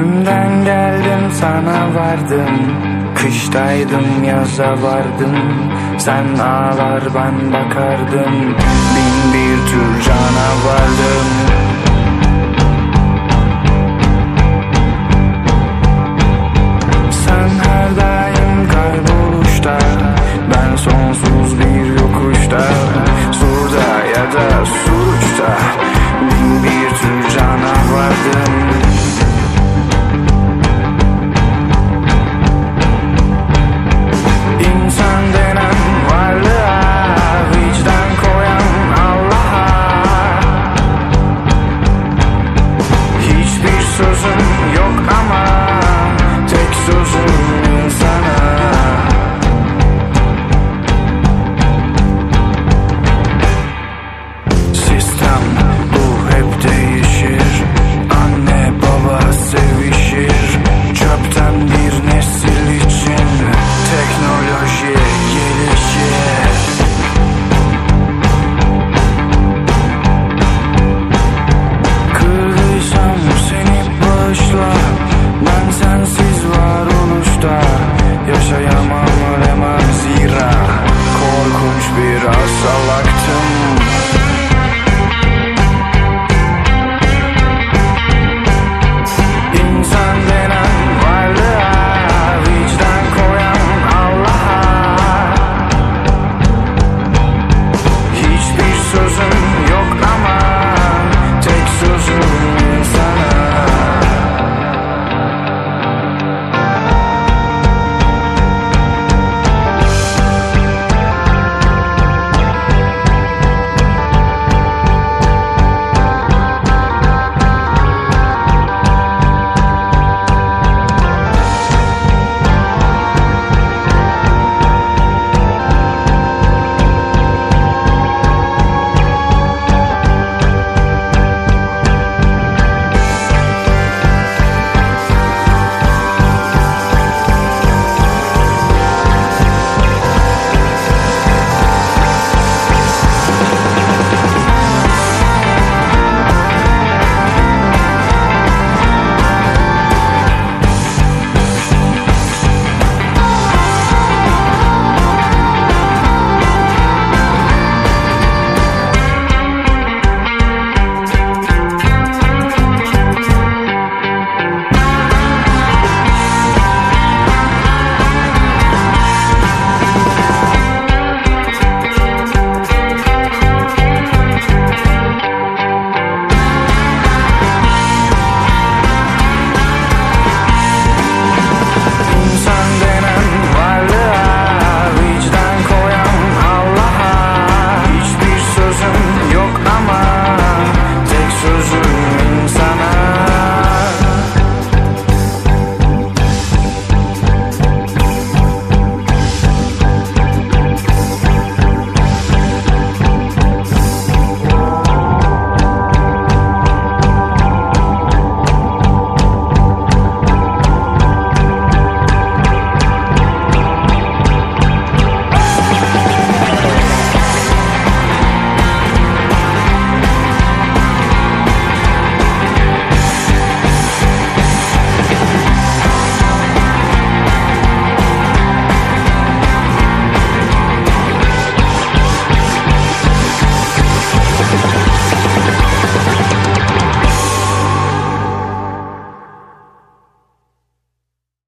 Günden geldim sana vardım. Kıştaydım yaza vardım. Sen ağlar ben bakardım Bin bir tür canavardım.